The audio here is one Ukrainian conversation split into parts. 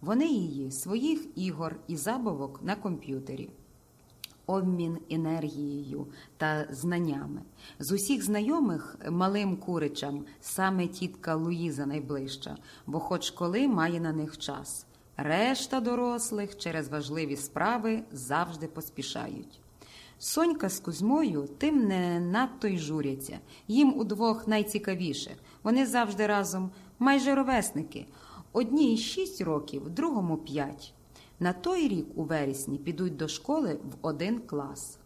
Вони її своїх ігор і забавок на комп'ютері. Обмін енергією та знаннями. З усіх знайомих малим куричам саме тітка Луїза найближча, бо хоч коли має на них час. Решта дорослих через важливі справи завжди поспішають. Сонька з Кузьмою тим не надто й журяться. Їм удвох найцікавіше. Вони завжди разом майже ровесники. Одній шість років, другому п'ять. На той рік у вересні підуть до школи в один клас.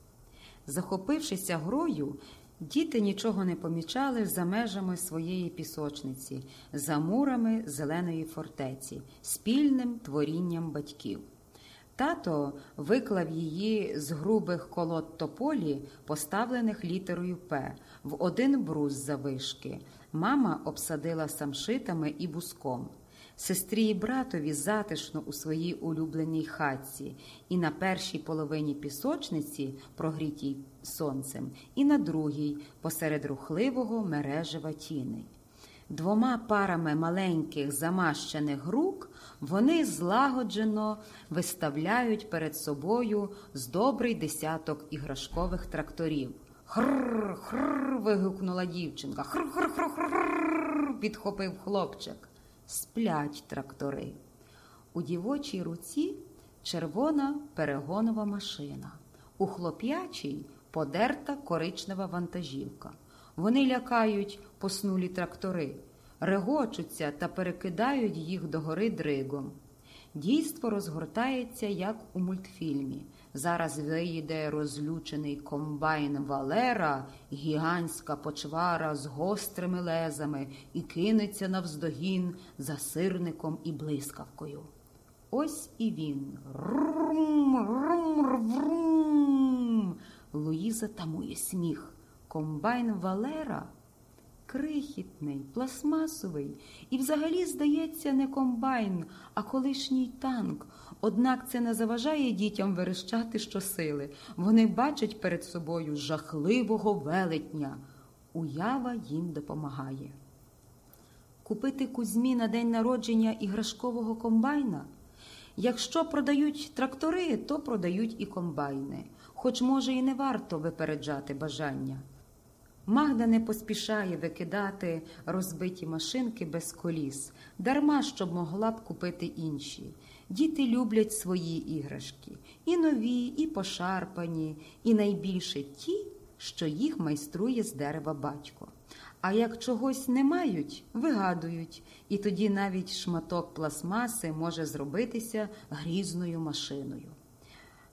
Захопившися грою, діти нічого не помічали за межами своєї пісочниці, за мурами зеленої фортеці, спільним творінням батьків. Тато виклав її з грубих колод тополі, поставлених літерою П, в один брус завишки. Мама обсадила самшитами і буском. Сестрі і братові затишно у своїй улюбленій хатці, і на першій половині пісочниці, прогрітій сонцем, і на другій, посеред рухливого мережева тіней. Двома парами маленьких замащених рук вони злагоджено виставляють перед собою з добрий десяток іграшкових тракторів. Хр, хр. вигукнула дівчинка. Хр, хр, хр, хр, хр. підхопив хлопчик. Сплять трактори. У дівочій руці червона перегонова машина, у хлоп'ячій подерта коричнева вантажівка. Вони лякають поснулі трактори, регочуться та перекидають їх догори дригом. Дійство розгортається, як у мультфільмі. Зараз виїде розлючений комбайн Валера, гігантська почвара з гострими лезами і кинеться навздогін за сирником і блискавкою. Ось і він. Рум, рум, рум. Луїза тамує сміх. Комбайн Валера крихітний, пластмасовий і взагалі, здається, не комбайн, а колишній танк. Однак це не заважає дітям верещати щосили. Вони бачать перед собою жахливого велетня. Уява їм допомагає. Купити кузьмі на день народження іграшкового комбайна. Якщо продають трактори, то продають і комбайни, хоч, може, і не варто випереджати бажання. Магда не поспішає викидати розбиті машинки без коліс, дарма щоб могла б купити інші. Діти люблять свої іграшки і нові, і пошарпані, і найбільше ті, що їх майструє з дерева батько. А як чогось не мають, вигадують, і тоді навіть шматок пластмаси може зробитися грізною машиною.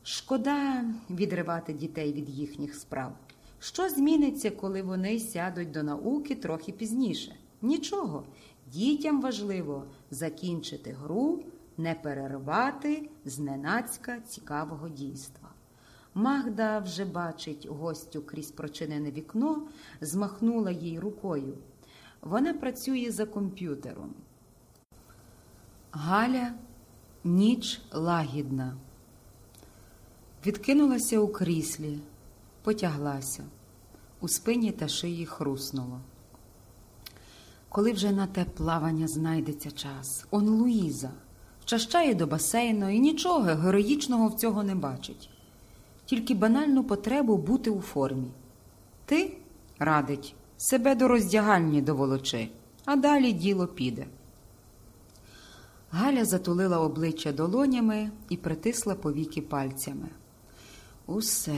Шкода відривати дітей від їхніх справ. Що зміниться, коли вони сядуть до науки трохи пізніше? Нічого. Дітям важливо закінчити гру, не перервати зненацька цікавого дійства. Магда вже бачить гостю крізь прочинене вікно, змахнула їй рукою. Вона працює за комп'ютером. Галя ніч лагідна. Відкинулася у кріслі потяглася, у спині та шиї хруснуло. Коли вже на те плавання знайдеться час, он Луїза вчащає до басейну і нічого героїчного в цього не бачить, тільки банальну потребу бути у формі. Ти, радить, себе до роздягальні доволочи, а далі діло піде. Галя затулила обличчя долонями і притисла повіки пальцями. Усе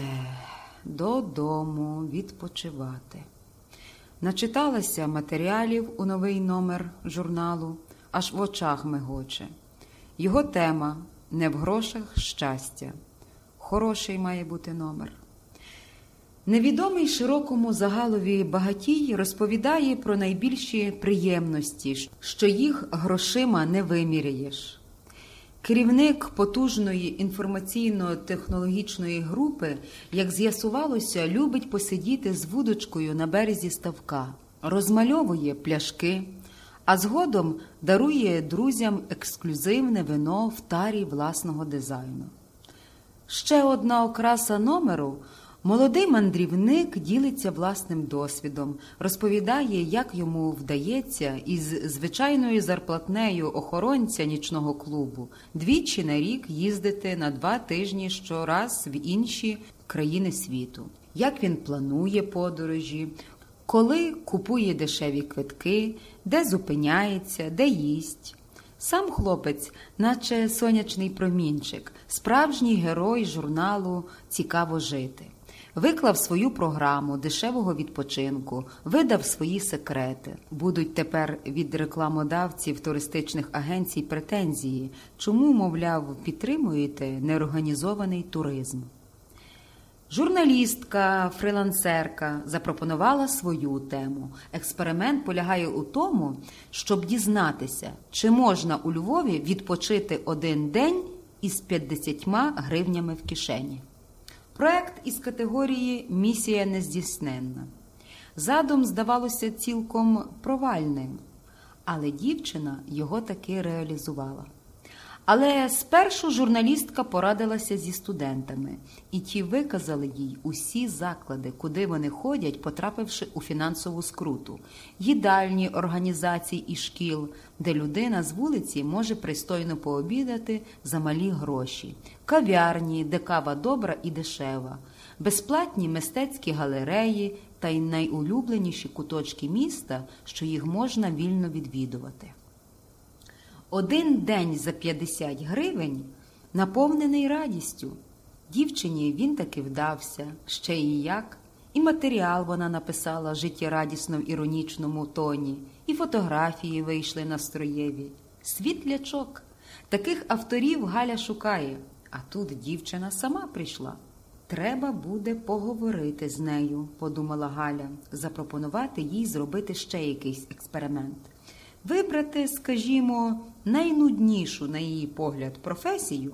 додому відпочивати. Начиталася матеріалів у новий номер журналу, аж в очах мигоче. Його тема не в грошах щастя. Хороший має бути номер. Невідомий широкому загалові багатій розповідає про найбільші приємності, що їх грошима не виміряєш. Керівник потужної інформаційно-технологічної групи, як з'ясувалося, любить посидіти з вудочкою на березі ставка, розмальовує пляшки, а згодом дарує друзям ексклюзивне вино в тарі власного дизайну. Ще одна окраса номеру Молодий мандрівник ділиться власним досвідом, розповідає, як йому вдається із звичайною зарплатнею охоронця нічного клубу двічі на рік їздити на два тижні щораз в інші країни світу, як він планує подорожі, коли купує дешеві квитки, де зупиняється, де їсть. Сам хлопець, наче сонячний промінчик, справжній герой журналу Цікаво жити. Виклав свою програму дешевого відпочинку, видав свої секрети. Будуть тепер від рекламодавців туристичних агенцій претензії, чому, мовляв, підтримуєте неорганізований туризм. Журналістка, фрилансерка запропонувала свою тему. Експеримент полягає у тому, щоб дізнатися, чи можна у Львові відпочити один день із 50 гривнями в кишені. Проект із категорії Місія нездійсненна. Задум здавалося цілком провальним, але дівчина його таки реалізувала. Але спершу журналістка порадилася зі студентами, і ті виказали їй усі заклади, куди вони ходять, потрапивши у фінансову скруту, їдальні організацій і шкіл, де людина з вулиці може пристойно пообідати за малі гроші, кав'ярні, де кава добра і дешева, безплатні мистецькі галереї та й найулюбленіші куточки міста, що їх можна вільно відвідувати. Один день за 50 гривень наповнений радістю. Дівчині він таки вдався, ще і як, і матеріал вона написала життєрадісно в іронічному тоні, і фотографії вийшли настроєві. Світлячок. Таких авторів Галя шукає, а тут дівчина сама прийшла. Треба буде поговорити з нею, подумала Галя, запропонувати їй зробити ще якийсь експеримент. Вибрати, скажімо, найнуднішу, на її погляд, професію